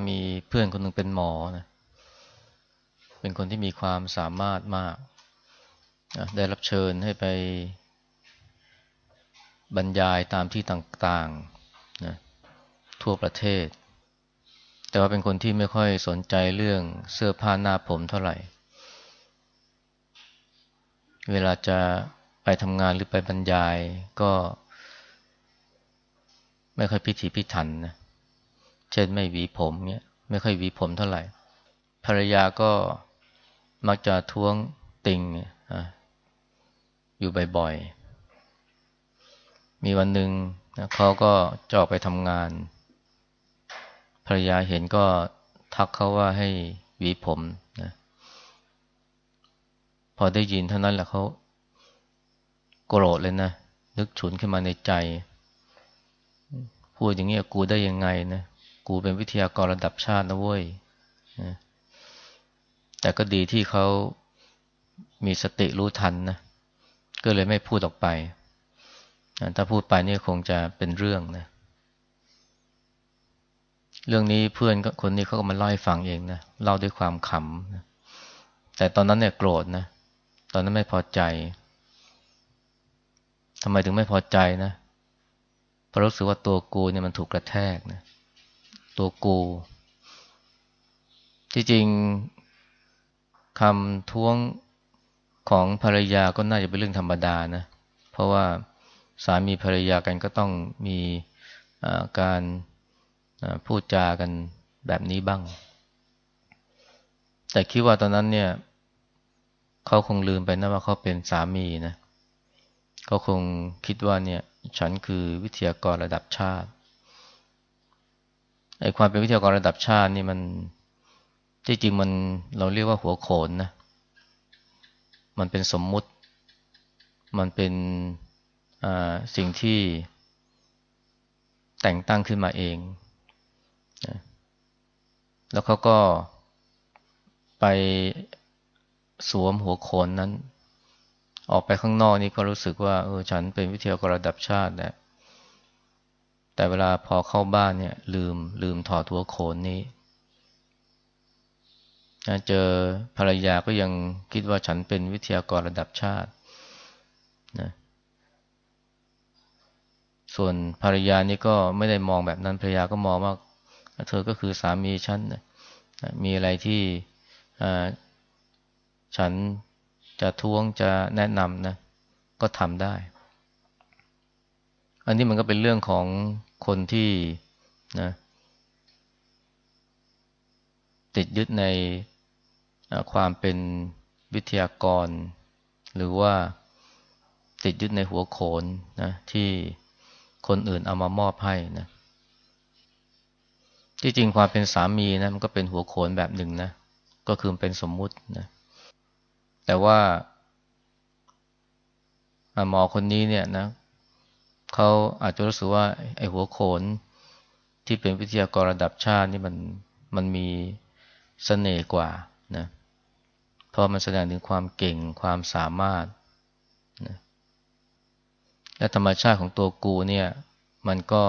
ามามีเพื่อนคนหนึ่งเป็นหมอนะเป็นคนที่มีความสามารถมากนะได้รับเชิญให้ไปบรรยายตามที่ต่างๆนะทั่วประเทศ แต่ว่าเป็นคนที่ไม่ค่อยสนใจเรื่องเสื้อผ้าหน้าผมเท่าไหร่ เวลาจะไปทำงานหรือไปบรรยายก็ไม่ค่อยพิถีพิถันนะ เช่นไม่หวีผมเนี้ยไม่ค่อยหวีผมเท่าไหร่ ภรรยาก็มักจะท้วงติงอยู่บ่อยๆ มีวันหนึ่งนะเขาก็จะออกไปทำงาน ภรรยาเห็นก็ทักเขาว่าให้หวีผมนะพอได้ยินเท่านั้นแหละเขาโกรธเลยนะ นึกฉุนขึ้นมาในใจ พูดอย่างนี้กูได้ยังไงนะ กูเป็นวิทยากรระดับชาตินะเว้ยนะแต่ก็ดีที่เขามีสติรู้ทันนะ ก็เลยไม่พูดออกไป ถ้าพูดไปนี่คงจะเป็นเรื่องนะ เรื่องนี้เพื่อนคนนี้เขาก็มาเล่าให้ฟังเองนะ เล่าด้วยความขำนะแต่ตอนนั้นเนี่ยโกรธนะ ตอนนั้นไม่พอใจทำไมถึงไม่พอใจนะเพราะรู้สึกว่าตัวกูเนี่ยมันถูกกระแทกนะ ตัวกู ที่จริงคำท้วงของภรรยาก็น่าจะเป็นเรื่องธรรมดานะ เพราะว่าสามีภรรยากันก็ต้องมีการพูดจากันแบบนี้บ้าง แต่คิดว่าตอนนั้นเนี่ยเขาคงลืมไปนะว่าเขาเป็นสามีนะเขาคงคิดว่าเนี่ยฉันคือวิทยากรระดับชาติ ไอ้ความเป็นวิทยากรระดับชาตินี่มันที่จริงมันเราเรียกว่าหัวโขนนะ มันเป็นสมมุติ มันเป็นสิ่งที่แต่งตั้งขึ้นมาเองนะแล้วเขาก็ไปสวมหัวโขนนั้น ออกไปข้างนอกนี่ก็รู้สึกว่าเออฉันเป็นวิทยากรระดับชาติแหละ แต่เวลาพอเข้าบ้านเนี่ย ลืมลืมถอดหัวโขนนี้เจอภรรยาก็ยังคิดว่าฉันเป็นวิทยากรระดับชาตินะส่วนภรรยานี่ก็ไม่ได้มองแบบนั้นภรรยาก็มองว่าเธอก็คือสามีฉันนะมีอะไรที่ฉันจะท้วงจะแนะนำนะ ก็ทำได้ อันนี้มันก็เป็นเรื่องของคนที่นะติดยึดในความเป็นวิทยากร หรือว่าติดยึดในหัวโขนนะที่คนอื่นเอามามอบให้นะที่จริงความเป็นสามีนะมันก็เป็นหัวโขนแบบหนึ่งนะก็คือเป็นสมมุตินะแต่ว่าหมอคนนี้เนี่ยนะ เขาอาจจะรู้สึกว่าไอ้หัวโขนที่เป็นวิทยากรระดับชาตินี่มันมันมีสเสน่ห์กว่านะเพราะมันแสดงถึงความเก่งความสามารถนะและธรรมชาติของตัวกูเนี่ย มันก็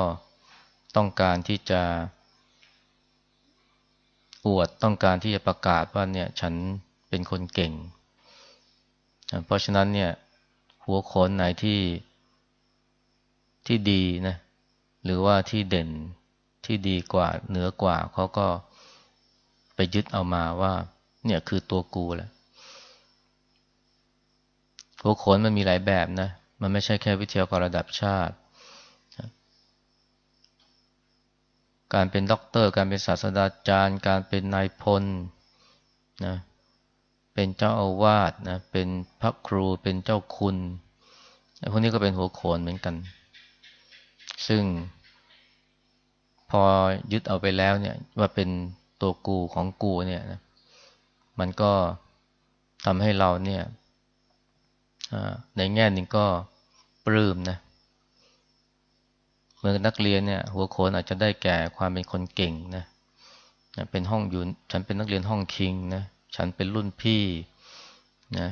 ต้องการที่จะอวดต้องการที่จะประกาศว่าเนี่ย ฉันเป็นคนเก่ง เพราะฉะนั้นเนี่ย หัวโขนไหนที่ ที่ดีนะหรือว่าที่เด่นที่ดีกว่าเหนือกว่าเขาก็ไปยึดเอามาว่า เนี่ยคือตัวกูแหละหัวโขนมันมีหลายแบบนะ มันไม่ใช่แค่วิทยากรระดับชาติ การเป็นด็อกเตอร์ การเป็นศาสตราจารย์ การเป็นนายพลนะเป็นเจ้าอาวาสนะเป็นพระครูเป็นเจ้าคุณพวกนี้ก็เป็นหัวโขนเหมือนกัน ซึ่ง พอยึดเอาไปแล้วเนี่ย ว่าเป็นตัวกูของกูเนี่ยนะมันก็ทำให้เราเนี่ยในแง่หนึ่งก็ปลื้มนะเมื่อนักเรียนเนี่ย หัวโขนอาจจะได้แก่ความเป็นคนเก่งนะเป็นห้องอยู่ฉันเป็นนักเรียนห้องคิงนะฉันเป็นรุ่นพี่นะ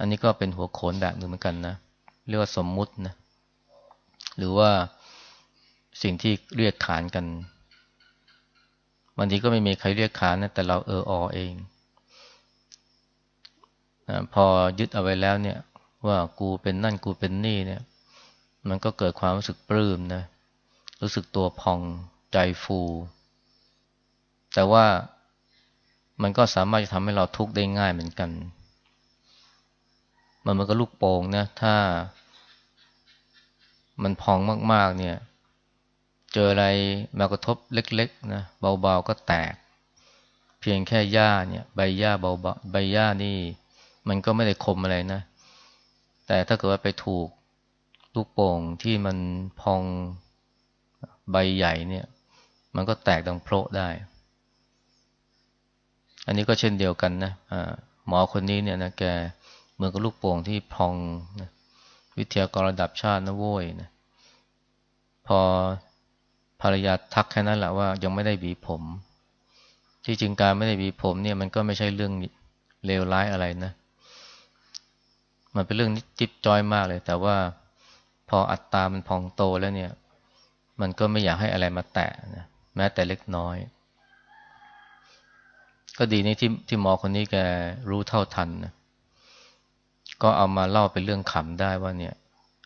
อันนี้ก็เป็นหัวโขนแบบหนึ่งเหมือนกันนะเรียกว่าสมมุตินะ หรือว่าสิ่งที่เรียกขานกันบางทีก็ไม่มีใครเรียกขานนะแต่เราเอออเองนะพอยึดเอาไว้แล้วเนี่ย ว่ากูเป็นนั่นกูเป็นนี่เนี่ย มันก็เกิดความรู้สึกปลื้มนะรู้สึกตัวพองใจฟู แต่ว่ามันก็สามารถจะทำให้เราทุกข์ได้ง่ายเหมือนกัน มันมันก็ลูกโป่งนะ ถ้า มันพองมากๆ เนี่ย เจออะไรมากระทบเล็กๆนะเบาๆก็แตก เพียงแค่หญ้าเนี่ย ใบหญ้าเบาๆใบหญ้านี่ มันก็ไม่ได้คมอะไรนะ แต่ถ้าเกิดว่าไปถูกลูกโป่งที่มันพองใบใหญ่เนี่ย มันก็แตกดังโพะได้ อันนี้ก็เช่นเดียวกันนะะหมอคนนี้เนี่ยนะแกเหมือนกับลูกโป่งที่พองนะ วิทยากรระดับชาตินะโว้ยนะพอภรรยาทักแค่นั้นแหละว่ายังไม่ได้บีผม ที่จริงการไม่ได้บีผมเนี่ยมันก็ไม่ใช่เรื่องเลวร้ายอะไรนะ มันเป็นเรื่องนิจิบจอยมากเลย แต่ว่าพออัตตามันพองโตแล้วเนี่ย มันก็ไม่อยากให้อะไรมาแตะนะแม้แต่เล็กน้อย ก็ดีนี่ที่ที่หมอคนนี้แกรู้เท่าทันนะ ก็เอามาเล่าเป็นเรื่องขำได้ว่าเนี่ย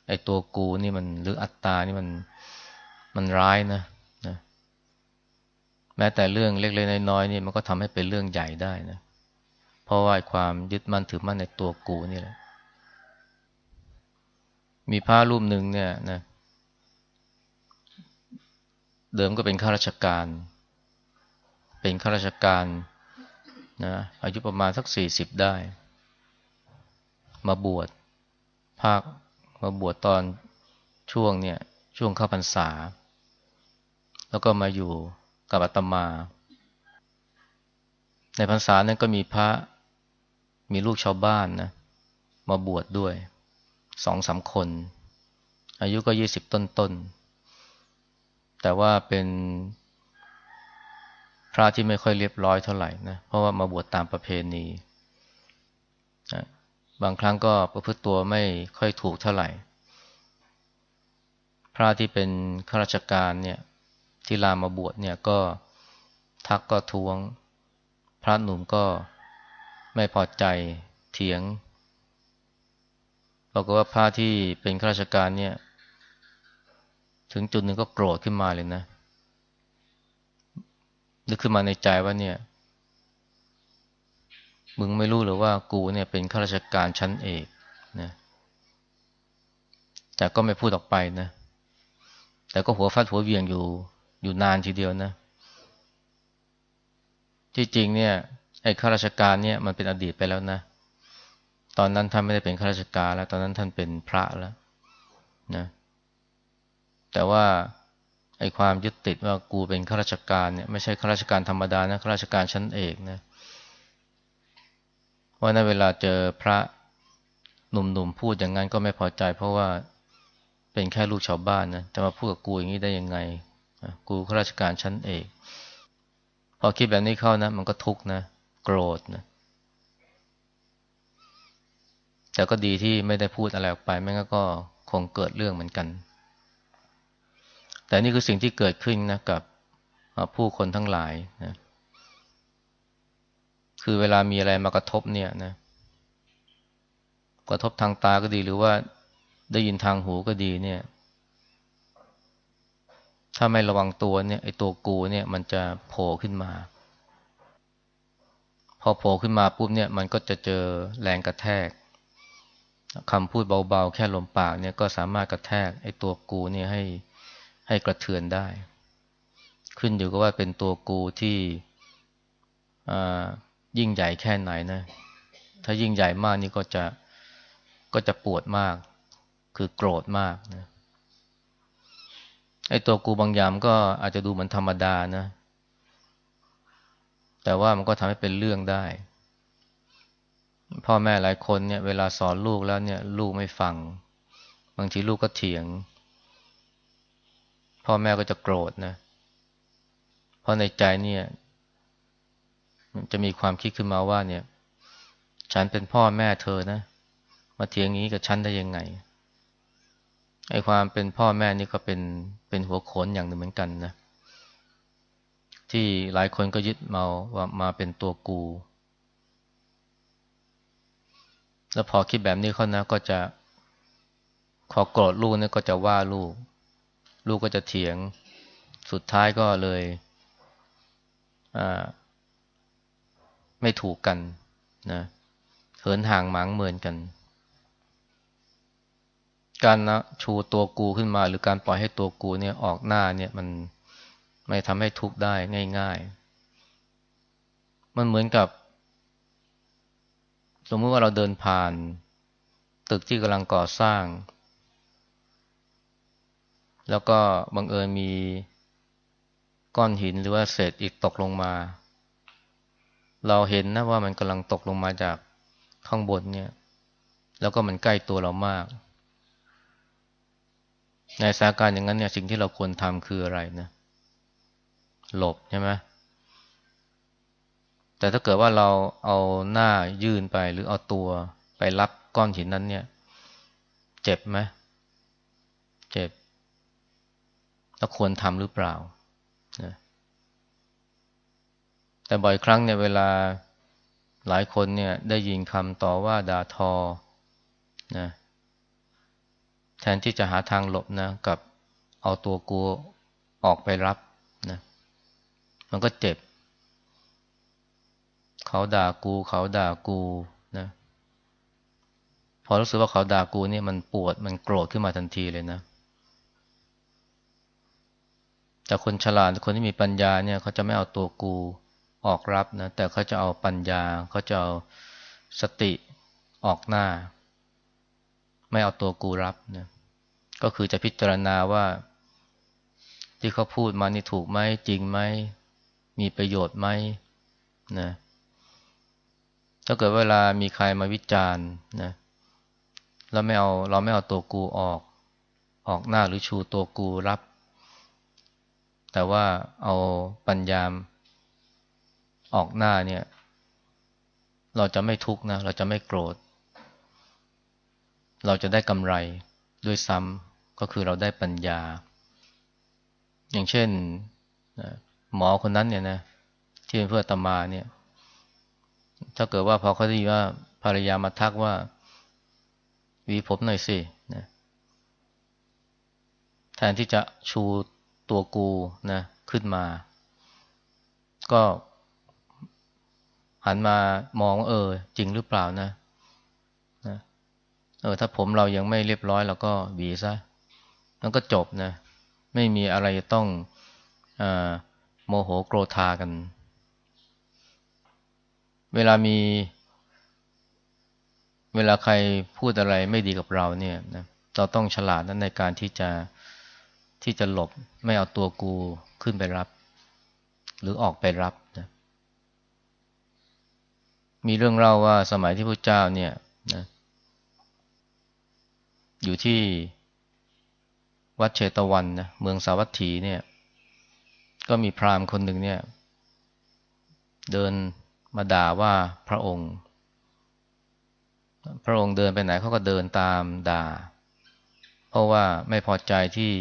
ไอ้ตัวกูนี่มันหรืออัตตานี่มันมันร้ายนะนะแม้แต่เรื่องเล็กๆน้อยๆนี่มันก็ทำให้เป็นเรื่องใหญ่ได้นะเพราะว่าความยึดมั่นถือมั่นในตัวกูนี่แหละมีพระรูปหนึ่งเนี่ยนะเดิมก็เป็นข้าราชการ เป็นข้าราชการนะอายุประมาณสักสี่สิบได้ มาบวชภาคมาบวชตอนช่วงเนี่ยช่วงเข้าพรรษา แล้วก็มาอยู่กับอาตมา ในพรรษานั้นก็มีพระมีลูกชาวบ้านนะมาบวชดด้วยสองสาคน อายุก็ยี่สิบต้นๆแต่ว่าเป็นพระที่ไม่ค่อยเรียบร้อยเท่าไหร่นะเพราะว่ามาบวชตามประเพณี บางครั้งก็ประพฤติตัวไม่ค่อยถูกเท่าไหร่ พระที่เป็นข้าราชการเนี่ยที่ลามาบวชเนี่ยก็ทักก็ทวง พระหนุ่มก็ไม่พอใจเถียงบอกว่าพระที่เป็นข้าราชการเนี่ย ถึงจุดหนึ่งก็โกรธขึ้นมาเลยนะนึกขึ้นมาในใจว่าเนี่ย มึงไม่รู้หรือว่ากูเนี่ยเป็นข้าราชการชั้นเอกนะแต่ก็ไม่พูดออกไปนะ แต่ก็หัวฟาดหัวเวียงอยู่อยู่นานทีเดียวนะ ที่จริงเนี่ยไอ้ข้าราชการเนี่ยมันเป็นอดีตไปแล้วนะ ตอนนั้นท่านไม่ได้เป็นข้าราชการแล้ว ตอนนั้นท่านเป็นพระแล้วนะ แต่ว่าไอ้ความยึดติดว่ากูเป็นข้าราชการเนี่ยไม่ใช่ข้าราชการธรรมดานะข้าราชการชั้นเอกนะ ว่าในเวลาเจอพระหนุ่มๆพูดอย่างนั้นก็ไม่พอใจ เพราะว่าเป็นแค่ลูกชาวบ้านนะจะมาพูดกับกูอย่างนี้ได้ยังไง กูข้าราชการชั้นเอกพอคิดแบบนี้เข้านะ มันก็ทุกข์นะ โกรธนะแต่ก็ดีที่ไม่ได้พูดอะไรออกไปไม่งั้นก็คงเกิดเรื่องเหมือนกัน แต่นี่คือสิ่งที่เกิดขึ้นนะกับผู้คนทั้งหลายนะ คือเวลามีอะไรมากระทบเนี่ยนะ กระทบทางตาก็ดีหรือว่าได้ยินทางหูก็ดีเนี่ย ถ้าไม่ระวังตัวเนี่ยไอ้ตัวกูเนี่ยมันจะโผล่ขึ้นมา พอโผล่ขึ้นมาปุ๊บเนี่ย มันก็จะเจอแรงกระแทกคำพูดเบาๆ แค่ลมปากเนี่ยก็สามารถกระแทกไอ้ตัวกูเนี่ยให้ให้กระเทือนได้ ขึ้นอยู่กับว่าเป็นตัวกูที่อ่า ยิ่งใหญ่แค่ไหนนะ ถ้ายิ่งใหญ่มากนี่ก็จะก็จะปวดมาก คือโกรธมากนะไอ้ตัวกูบางยามก็อาจจะดูเหมือนธรรมดานะ แต่ว่ามันก็ทำให้เป็นเรื่องได้ พ่อแม่หลายคนเนี่ย เวลาสอนลูกแล้วเนี่ย ลูกไม่ฟัง บางทีลูกก็เถียง พ่อแม่ก็จะโกรธนะ เพราะในใจเนี่ย จะมีความคิดขึ้นมาว่าเนี่ย ฉันเป็นพ่อแม่เธอนะ มาเถียงงี้กับฉันได้ยังไงไอ้ความเป็นพ่อแม่นี่ก็เป็นเป็นหัวโขนอย่างหนึ่งเหมือนกันนะที่หลายคนก็ยึดมาว่ามาเป็นตัวกู แล้วพอคิดแบบนี้เขานะก็จะขอโกรธลูกเนี่ยก็จะว่าลูก ลูกก็จะเถียง สุดท้ายก็เลย อ่า ไม่ถูกกันนะเหินห่างหมางเมินกัน การนะชูตัวกูขึ้นมา หรือการปล่อยให้ตัวกูเนี่ยออกหน้าเนี่ยมันไม่ทำให้ทุกข์ได้ง่าย ๆ มันเหมือนกับ สมมติว่าเราเดินผ่าน ตึกที่กำลังก่อสร้าง แล้วก็บังเอิญมีก้อนหินหรือว่าเศษอิฐตกลงมา เราเห็นนะว่ามันกำลังตกลงมาจากข้างบนเนี่ย แล้วก็มันใกล้ตัวเรามาก ในสถานการณ์อย่างนั้นเนี่ยสิ่งที่เราควรทำคืออะไรนะ หลบใช่ไหมแต่ถ้าเกิดว่าเราเอาหน้ายื่นไปหรือเอาตัวไปรับก้อนหินนั้นเนี่ย เจ็บไหมเจ็บ แล้วควรทำหรือเปล่านะ แต่บ่อยครั้งเนี่ยเวลาหลายคนเนี่ยได้ยินคำต่อว่าด่าทอนะแทนที่จะหาทางหลบนะกับเอาตัวกูออกไปรับนะมันก็เจ็บ เขาด่ากูเขาด่ากูนะพอรู้สึกว่าเขาด่ากูเนี่ยมันปวดมันโกรธขึ้นมาทันทีเลยนะ แต่คนฉลาดคนที่มีปัญญาเนี่ยเขาจะไม่เอาตัวกู ออกรับนะแต่เขาจะเอาปัญญาเขาจะเอาสติออกหน้า ไม่เอาตัวกูรับนะก็คือจะพิจารณาว่า ที่เขาพูดมานี่ถูกไหมจริงไหมมีประโยชน์ไหมนะถ้าเกิดเวลามีใครมาวิจารณ์นะเราไม่เอาเราไม่เอาตัวกูออก ออกหน้าหรือชูตัวกูรับ แต่ว่าเอาปัญญา ออกหน้าเนี่ย เราจะไม่ทุกข์นะ เราจะไม่โกรธ เราจะได้กำไรด้วยซ้ำก็คือเราได้ปัญญา อย่างเช่นหมอคนนั้นเนี่ยนะที่เป็นเพื่อตมาเนี่ย ถ้าเกิดว่าพอเขาได้ยินว่าภรรยามาทักว่าวีผมหน่อยสินะแทนที่จะชูตัวกูนะขึ้นมา ก็ หันมามองเออ จริงหรือเปล่านะนะเออถ้าผมเรายังไม่เรียบร้อยเราก็บีซะมันก็จบนะ ไม่มีอะไรต้องอโมโหโกรธากัน เวลามี เวลาใครพูดอะไรไม่ดีกับเราเนี่ยนะเราต้องฉลาดนั้นในการที่จะที่จะหลบไม่เอาตัวกูขึ้นไปรับ หรือออกไปรับนะ มีเรื่องเล่าว่าสมัยที่พระเจ้าเนี่ยนะอยู่ที่วัดเชตวันนะเมืองสาวัตถีเนี่ย ก็มีพราหมณ์คนหนึ่งเนี่ย เดินมาด่าว่าพระองค์ พระองค์เดินไปไหนเขาก็เดินตามด่า เพราะว่าไม่พอใจที่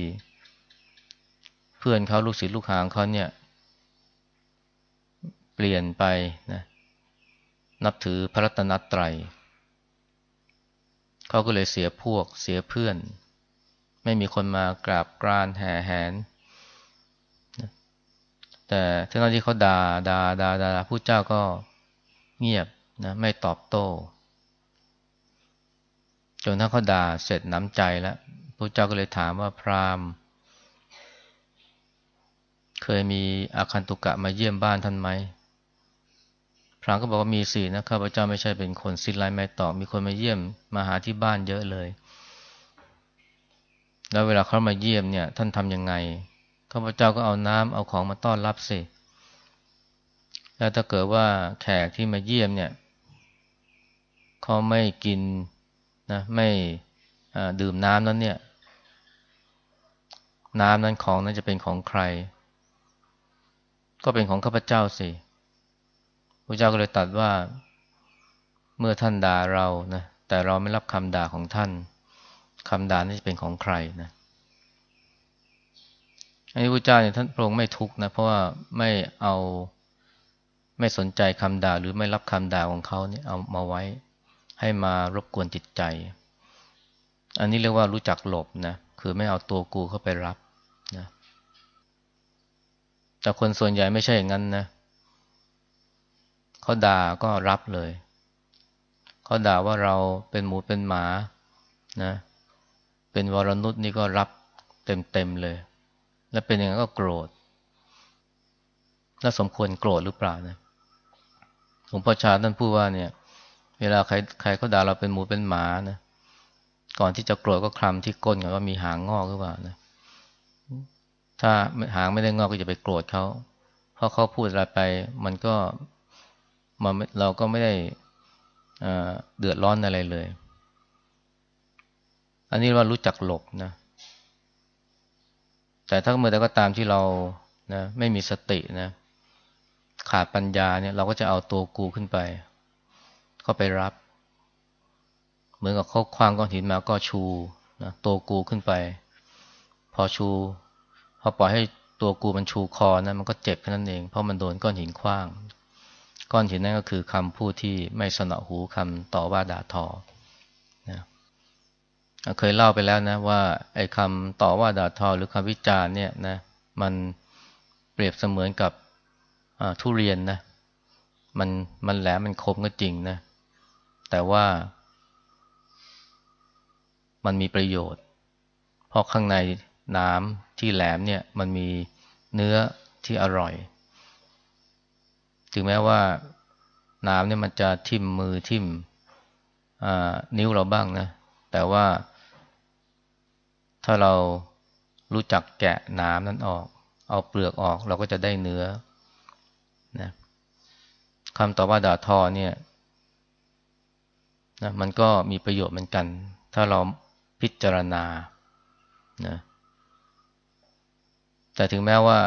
เพื่อนเขาลูกศิษย์ลูกหางเขาเนี่ย เปลี่ยนไปนะ นับถือพระรัตนตรัย เขาก็เลยเสียพวกเสียเพื่อน ไม่มีคนมากราบกรานแห่แหน แต่ทั้งที่เขาดา่าด่าด่าด่าผู้เจ้าก็เงียบนะไม่ตอบโต้ จนถ้าเขาด่าเสร็จน้ำใจแล้วพระเจ้าก็เลยถามว่าพราหมณ์ เคยมีอาคันตุกะมาเยี่ยมบ้านท่านไหม พระก็บอกว่ามีสี่นะข้าพเจ้าไม่ใช่เป็นคนสิ้นไร้ไม่ตอบมีคนมาเยี่ยมมาหาที่บ้านเยอะเลย แล้วเวลาเขามาเยี่ยมเนี่ย ท่านทำยังไงข้าพเจ้าก็เอาน้ำเอาของมาต้อนรับสิแล้วถ้าเกิดว่าแขกที่มาเยี่ยมเนี่ยเขาไม่กินนะไม่ดื่มน้ำนั้นเนี่ย น้ำนั้นของนั้นจะเป็นของใคร ก็เป็นของข้าพเจ้าสิ พระเจ้าก็เลยตัดว่าเมื่อท่านด่าเรานะแต่เราไม่รับคำด่าของท่านคำด่านี่จะเป็นของใครนะอันนี้พระเจ้าเนี่ยท่านพระองค์ไม่ทุกข์นะเพราะว่าไม่เอาไม่สนใจคำด่าหรือไม่รับคำด่าของเขาเนี่ยเอามาไว้ให้มารบกวนจิตใจ อันนี้เรียกว่ารู้จักหลบนะคือไม่เอาตัวกูเข้าไปรับนะแต่คนส่วนใหญ่ไม่ใช่อย่างนั้นนะเขาด่าก็รับเลยเขาด่าว่าเราเป็นหมูเป็นหมานะเป็นวรนุษย์นี่ก็รับเต็มๆเลย แล้วเป็นอย่างนั้นก็โกรธแล้วสมควรโกรธหรือเปล่านะหลวงพ่อชาท่านพูดว่าเนี่ย เวลาใครใครเขาด่าเราเป็นหมูเป็นหมานะก่อนที่จะโกรธก็คลำที่ก้นก่อนว่ามีหางงอกหรือเปล่านะถ้าหางไม่ได้งอกก็จะไปโกรธเขาเพราะเขาพูดอะไรไป มันก็ มันเราก็ไม่ได้เดือดร้อนอะไรเลย อันนี้ว่ารู้จักหลบนะ แต่ถ้าเมื่อใดก็ตามที่เรานะไม่มีสตินะ ขาดปัญญาเนี่ย เราก็จะเอาตัวกูขึ้นไปเข้าไปรับ เหมือนกับเขาคว้างก้อนหินมาก็ชูนะตัวกูขึ้นไป พอชู พอปล่อยให้ตัวกูมันชูคอนะมันก็เจ็บแค่นั้นเอง เพราะมันโดนก้อนหินคว้าง ก้อนหินนั่นก็คือคำพูดที่ไม่สนอหูคำต่อว่าด่าทอนะเคยเล่าไปแล้วนะว่าไอ้คำต่อว่าด่าทอหรือคำวิจารณ์เนี่ยนะมันเปรียบเสมือนกับทุเรียนนะมันมันแหลมมันคมก็จริงนะ แต่ว่า มันมีประโยชน์ เพราะข้างในน้ำที่แหลมเนี่ยมันมีเนื้อที่อร่อย ถึงแม้ว่าน้ำเนี่ยมันจะทิ่มมือทิ่มนิ้วเราบ้างนะ แต่ว่า ถ้าเรารู้จักแกะน้ำนั้นออก เอาเปลือกออกเราก็จะได้เนื้อนะคำต่อว่าด่าทอเนี่ยนะมันก็มีประโยชน์เหมือนกัน ถ้าเราพิจารณานะแต่ถึงแม้ว่า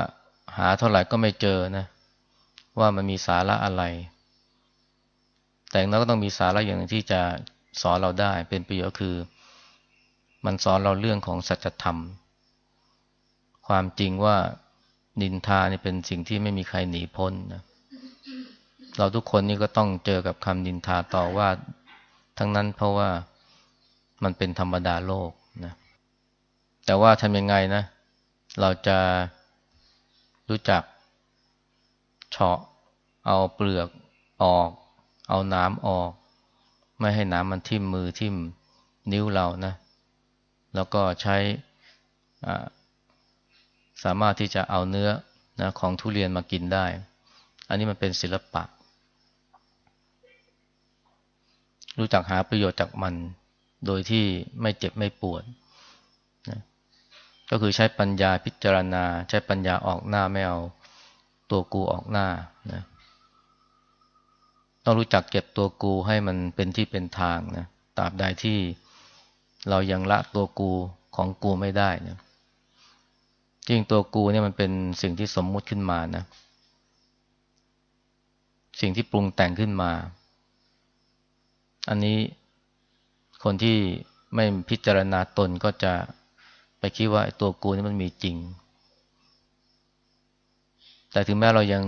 หาเท่าไหร่ก็ไม่เจอนะ ว่ามันมีสาระอะไร แต่เราก็ต้องมีสาระอย่างที่จะสอนเราได้เป็นประโยชน์คือ มันสอนเราเรื่องของสัจธรรม ความจริงว่านินทานี่เป็นสิ่งที่ไม่มีใครหนีพ้นนะเราทุกคนนี่ก็ต้องเจอกับคำนินทาต่อว่า ทั้งนั้นเพราะว่ามันเป็นธรรมดาโลกนะแต่ว่าทำยังไงนะ เราจะรู้จัก เฉาะ เอาเปลือกออก เอาน้ำออก ไม่ให้น้ำมันทิ่มมือทิ่มนิ้วเรานะ แล้วก็ใช้สามารถที่จะเอาเนื้อนะของทุเรียนมากินได้ อันนี้มันเป็นศิลปะ รู้จักหาประโยชน์จากมัน โดยที่ไม่เจ็บไม่ปวดนะก็คือใช้ปัญญาพิจารณา ใช้ปัญญาออกหน้าไม่เอา ตัวกูออกหน้านะต้องรู้จักเก็บตัวกูให้มันเป็นที่เป็นทางนะตราบใดที่เรายังละตัวกูของกูไม่ได้นะจริงตัวกูเนี่ยมันเป็นสิ่งที่สมมุติขึ้นมานะ สิ่งที่ปรุงแต่งขึ้นมา อันนี้คนที่ไม่พิจารณาตนก็จะไปคิดว่าตัวกูนี่มันมีจริง แต่ถึงแม้เรายัง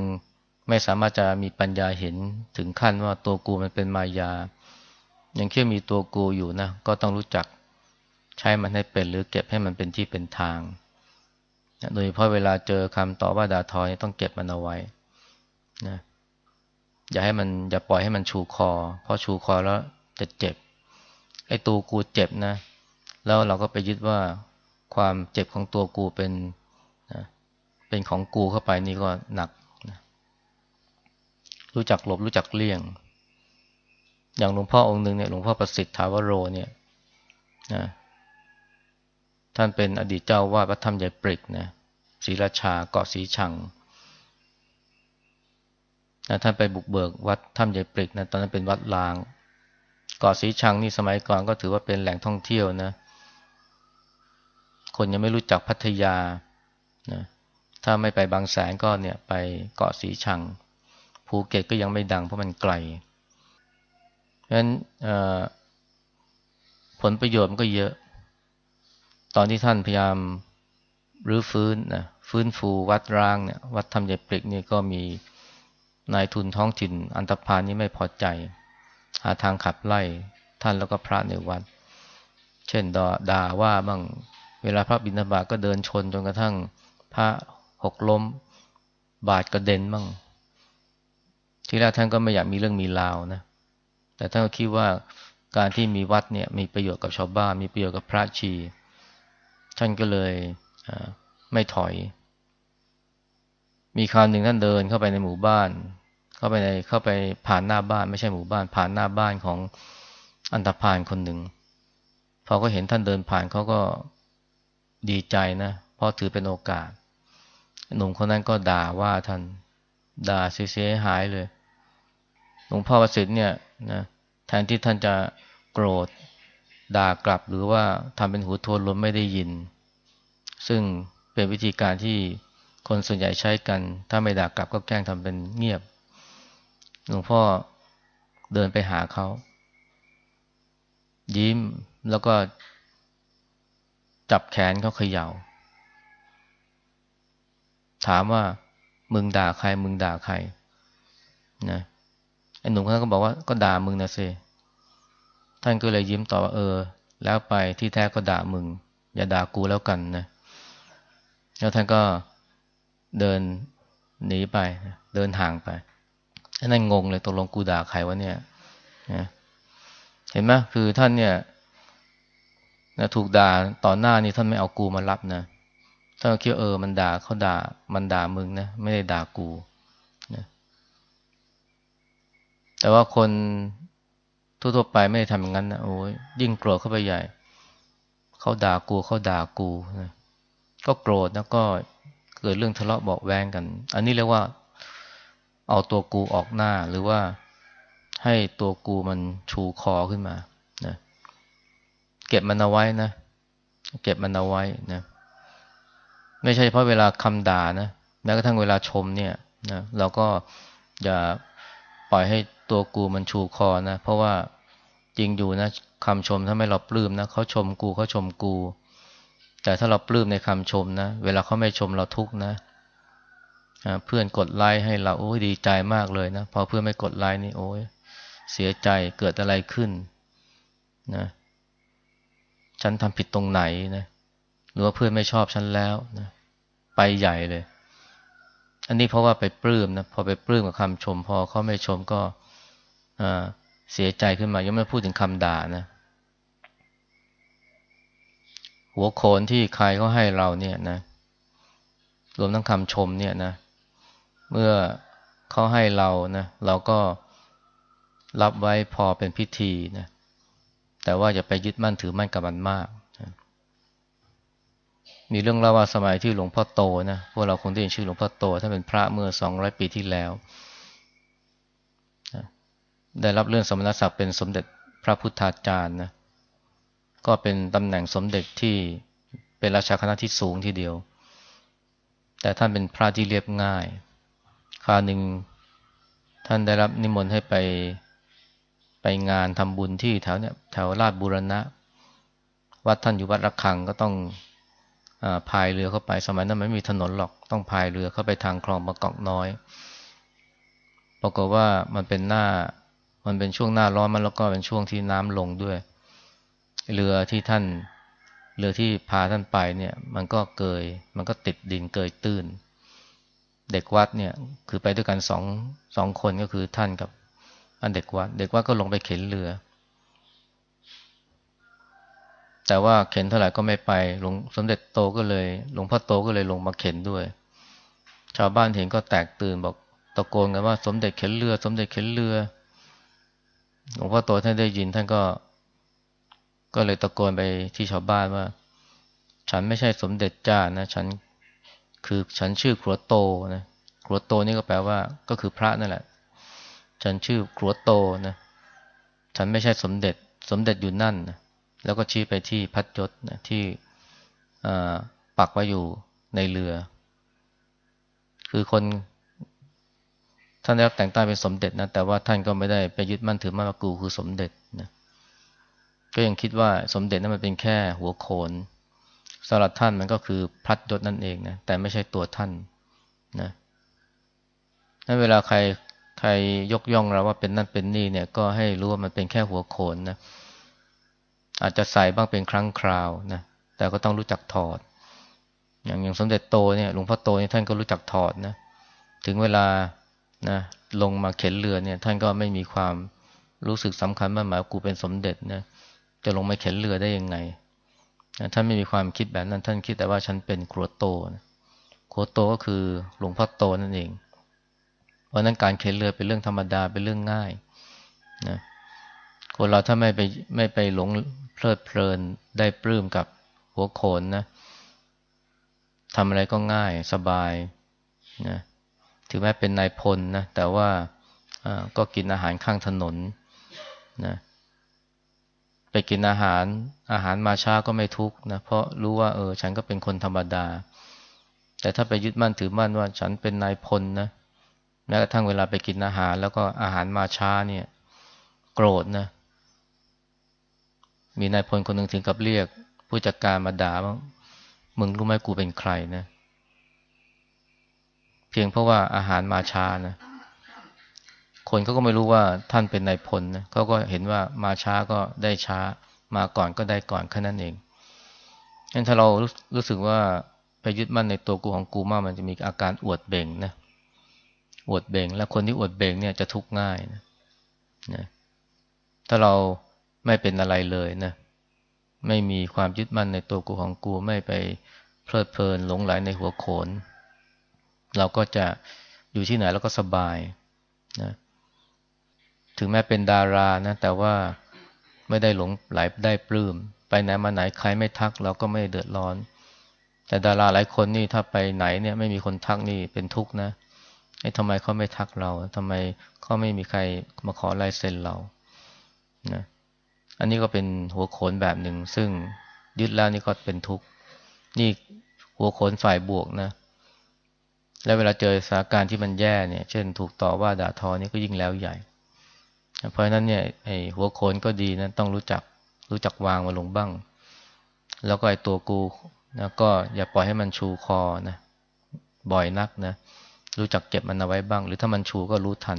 ไม่สามารถจะมีปัญญาเห็นถึงขั้นว่าตัวกูมันเป็นมายา ยังแค่มีตัวกูอยู่นะ ก็ต้องรู้จักใช้มันให้เป็นหรือเก็บให้มันเป็นที่เป็นทาง โดยเพราะเวลาเจอคำต่อว่าด่าทอยต้องเก็บมันเอาไว้นะอย่าให้มันอย่าปล่อยให้มันชูคอ เพราะชูคอแล้วจะเจ็บ ไอ้ตัวกูเจ็บนะ แล้วเราก็ไปยึดว่าความเจ็บของตัวกูเป็น เป็นของกูเข้าไปนี่ก็หนักนะรู้จักหลบรู้จักเลี่ยง อย่างหลวงพ่อองค์หนึ่งเนี่ยหลวงพ่อประสิทธิ์ทาวโรเนี่ยนะท่านเป็นอดีตเจ้าวาดวัดธรรมใหญ่ปริกนะศรีราชาเกาะสีชังนะท่านไปบุกเบิกวัดถ้ำใหญ่ปริกนะตอนนั้นเป็นวัดลางเกาะสีชังนี่สมัยก่อนก็ถือว่าเป็นแหล่งท่องเที่ยวนะ คนยังไม่รู้จักพัทยานะ ถ้าไม่ไปบางแสนก็เนี่ยไปเกาะสีชัง ภูเก็ตก็ยังไม่ดังเพราะมันไกลเพราะฉะนั้นผลประโยชน์มันก็เยอะ ตอนที่ท่านพยายามรื้อฟื้นนะฟื้นฟูวัดร้างเนี่ยวัดทำใหญ่ปริกนี่ก็มีนายทุนท้องถิ่น อันตพานนี้ไม่พอใจ หาทางขับไล่ท่านแล้วก็พระในวัด เช่นด่าว่าบ้างเวลาพระบิณฑบาตก็เดินชนจนกระทั่งพระ หกล้ม บาดกระเด็นบ้างทีแรกท่านก็ไม่อยากมีเรื่องมีราวนะ แต่ท่านก็คิดว่าการที่มีวัดเนี่ยมีประโยชน์กับชาวบ้าน มีประโยชน์กับพระชี ท่านก็เลยไม่ถอย มีคราวหนึ่งท่านเดินเข้าไปในหมู่บ้าน เข้าไปในเข้าไปผ่านหน้าบ้านไม่ใช่หมู่บ้าน ผ่านหน้าบ้านของอันธพาลคนหนึ่งพอเขาเห็นท่านเดินผ่านเขาก็ดีใจนะเพราะถือเป็นโอกาส หนุ่มคนนั้นก็ด่าว่าท่านด่าเสียหายเลย หลวงพ่อประสิทธิ์เนี่ยนะแทนที่ท่านจะโกรธด่ากลับหรือว่าทำเป็นหูทวนลมไม่ได้ยิน ซึ่งเป็นวิธีการที่คนส่วนใหญ่ใช้กัน ถ้าไม่ด่ากลับก็แกล้งทำเป็นเงียบ หลวงพ่อเดินไปหาเขา ยิ้มแล้วก็จับแขนเขาเขยา่า ถามว่ามึงด่าใคร มึงด่าใครนะไอ้หนุ่มคนนั้นก็บอกว่าก็ด่ามึงนะสิท่านก็เลยยิ้มตอบว่าเออ แล้วไปที่แท้ก็ด่ามึง อย่าด่ากูแล้วกันนะแล้วท่านก็เดินหนีไป เดินห่างไปไอ้นั่นงงเลยตกลงกูด่าใครวะเนี่ยนะเห็นไหมคือท่านเนี่ยนะถูกด่าต่อหน้านี่ท่านไม่เอากูมารับนะ ท่าคิดเออมันด่าเขาด่า มันด่ามึงนะไม่ได้ด่ากูนะแต่ว่าคนทั่วๆไปไม่ได้ทำอย่างนั้นนะโอ้ยยิ่งโกรธเข้าไปใหญ่ เขาด่ากูเขาด่ากูนะก็โกรธแล้วก็เกิดเรื่องทะเลาะเบาแวงกัน อันนี้เรียกว่า เอาตัวกูออกหน้าหรือว่าให้ตัวกูมันชูคอขึ้นมานะเก็บมันเอาไว้นะ เก็บมันเอาไว้นะ ไม่ใช่เพราะเวลาคำด่านะแม้กระทั่งเวลาชมเนี่ยนะเราก็อย่าปล่อยให้ตัวกูมันชูคอนะ เพราะว่าจริงอยู่นะคำชมถ้าไม่เราปลื้มนะเขาชมกูเขาชมกู แต่ถ้าเราปลื้มในคำชมนะ เวลาเขาไม่ชมเราทุกนะเพื่อนกดไลค์ให้เราโอ้ยดีใจมากเลยนะพอเพื่อนไม่กดไลค์นี่โอ้ยเสียใจเกิดอะไรขึ้นนะฉันทำผิดตรงไหนนะ หรือว่าเพื่อนไม่ชอบฉันแล้วนะไปใหญ่เลย อันนี้เพราะว่าไปปลื้มนะพอไปปลื้มกับคำชม พอเขาไม่ชมก็เสียใจขึ้นมา ยังไม่พูดถึงคำด่านะ หัวโขนที่ใครเขาให้เราเนี่ยนะ รวมทั้งคำชมเนี่ยนะ เมื่อเขาให้เรานะเราก็รับไว้พอเป็นพิธีนะ แต่ว่าอย่าไปยึดมั่นถือมั่นกับมันมาก มีเรื่องเล่าว่าสมัยที่หลวงพ่อโตนะพวกเราคงได้ยินชื่อหลวงพ่อโตท่านเป็นพระเมื่อสองร้อยปีที่แล้ว ได้รับเลื่อนสมณศักดิ์เป็นสมเด็จพระพุทธาจารย์นะก็เป็นตำแหน่งสมเด็จที่เป็นราชาคณะที่สูงทีเดียว แต่ท่านเป็นพระที่เรียบง่าย คราวหนึ่งท่านได้รับนิมนต์ให้ไปไปงานทำบุญที่แถวเนี่ยแถวราชบุรณะ วัดท่านอยู่วัดระฆังก็ต้อง พายเรือเข้าไป สมัยนั้นไม่มีถนนหรอกต้องพายเรือเข้าไปทางคลองมะกอกน้อยปรากฏว่ามันเป็นหน้า มันเป็นช่วงหน้าร้อนมันแล้วก็เป็นช่วงที่น้ำลงด้วย เรือที่ท่านเรือที่พาท่านไปเนี่ย มันก็เกย มันก็ติดดินเกยตื้น เด็กวัดเนี่ย คือไปด้วยกันสองสองคนก็คือท่านกับอันเด็กวัด เด็กวัดก็ลงไปเข็นเรือ แต่ว่าเข็นเท่าไหร่ก็ไม่ไปหลวงสมเด็จโตก็เลย หลวงพ่อโตก็เลยลงมาเข็นด้วย ชาวบ้านเห็นก็แตกตื่นบอกตะโกนกันว่าสมเด็จเข็นเรือ สมเด็จเข็นเรือ หลวงพ่อโตท่านได้ยินท่านก็ ก็เลยตะโกนไปที่ชาวบ้านว่า ฉันไม่ใช่สมเด็จจ้านะฉันคือฉันชื่อครัวโตนะครัวโตนี่ก็แปลว่า ก็คือพระนั่นแหละ ฉันชื่อครัวโตนะฉันไม่ใช่สมเด็จ สมเด็จอยู่นั่นนะ แล้วก็ชี้ไปที่พัดยศนะที่ปักไว้อยู่ในเรือ คือคนท่านได้รับแต่งตั้งเป็นสมเด็จนะแต่ว่าท่านก็ไม่ได้ไปยึดมั่นถือมั่นว่ากูคือสมเด็จนะก็ยังคิดว่าสมเด็จนั้นมันเป็นแค่หัวโขนสำหรับท่านมันก็คือพัดยศนั่นเองนะแต่ไม่ใช่ตัวท่านนะนั้นเวลาใครใครยกย่องเราว่าเป็นนั่นเป็นนี่เนี่ย ก็ให้รู้ว่ามันเป็นแค่หัวโขนนะ อาจจะใส่บ้างเป็นครั้งคราวนะแต่ก็ต้องรู้จักถอด อย่างอย่างสมเด็จโตเนี่ยหลวงพ่อโตเนี่ยท่านก็รู้จักถอดนะถึงเวลานะลงมาเข็นเรือเนี่ย ท่านก็ไม่มีความรู้สึกสำคัญว่าหมายกูเป็นสมเด็จนะจะลงมาเข็นเรือได้ยังไงท่านไม่มีความคิดแบบนั้น ท่านคิดแต่ว่าฉันเป็นครัวโตนะครัวโตก็คือหลวงพ่อโตนั่นเอง เพราะนั้นการเข็นเรือเป็นเรื่องธรรมดาเป็นเรื่องง่ายนะ คนเราถ้าไม่ไปไม่ไปหลงเพลิดเพลินได้ปลื้มกับหัวโขนนะทำอะไรก็ง่ายสบายนะถึงแม้เป็นนายพลนะแต่ว่าก็กินอาหารข้างถนนนะไปกินอาหารอาหารมาช้าก็ไม่ทุกนะเพราะรู้ว่าเออฉันก็เป็นคนธรรมดา แต่ถ้าไปยึดมั่นถือมั่นว่าฉันเป็นนายพลนะแม้กระทั่งเวลาไปกินอาหาร แล้วก็อาหารมาช้าเนี่ย โกรธนะ มีนายพลคนหนึ่งถึงกับเรียก ผู้จัดการมาด่าว่ามึงรู้ไหมกูเป็นใครนะ เพียงเพราะว่าอาหารมาช้านะ คนเขาก็ไม่รู้ว่าท่านเป็นนายพลนะเขาก็เห็นว่ามาช้าก็ได้ช้า มาก่อนก็ได้ก่อนแค่นั้นเองงั้นถ้าเรารู้สึกว่าไปยึดมั่นในตัวกูของกูมากมันจะมีอาการอวดเบ่งนะอวดเบ่ง และคนที่อวดเบ่งเนี่ยจะทุกข์ง่ายนะนะถ้าเรา ไม่เป็นอะไรเลยนะ ไม่มีความยึดมั่นในตัวกูของกูไม่ไปเพลิดเพลินหลงไหลในหัวโขน เราก็จะอยู่ที่ไหนแล้วก็สบายนะถึงแม้เป็นดารานะแต่ว่าไม่ได้หลงไหลได้ปลื้ม ไปไหนมาไหนใครไม่ทัก เราก็ไม่เดือดร้อน แต่ดาราหลายคนนี่ถ้าไปไหนเนี่ยไม่มีคนทักนี่เป็นทุกข์นะไอ้ทำไมเขาไม่ทักเราทำไมเขาไม่มีใครมาขอลายเซ็นเรานะ อันนี้ก็เป็นหัวโขนแบบหนึ่ง ซึ่งยึดแล้วนี่ก็เป็นทุกข์นี่หัวโขนฝ่ายบวกนะ และเวลาเจอสถานการณ์ที่มันแย่เนี่ย เช่น ถูกต่อว่าด่าทอนี่ก็ยิ่งแล้วใหญ่ เพราะฉะนั้นเนี่ยไอ้หัวโขนก็ดีนะต้องรู้จักรู้จักวางมาลงบ้าง แล้วก็ไอ้ตัวกูนะก็อย่าปล่อยให้มันชูคอนะบ่อยนักนะ รู้จักเก็บมันเอาไว้บ้าง หรือถ้ามันชูก็รู้ทัน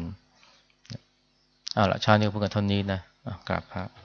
เอาละชาตินี้พูดกันเท่านี้นะกราบพระ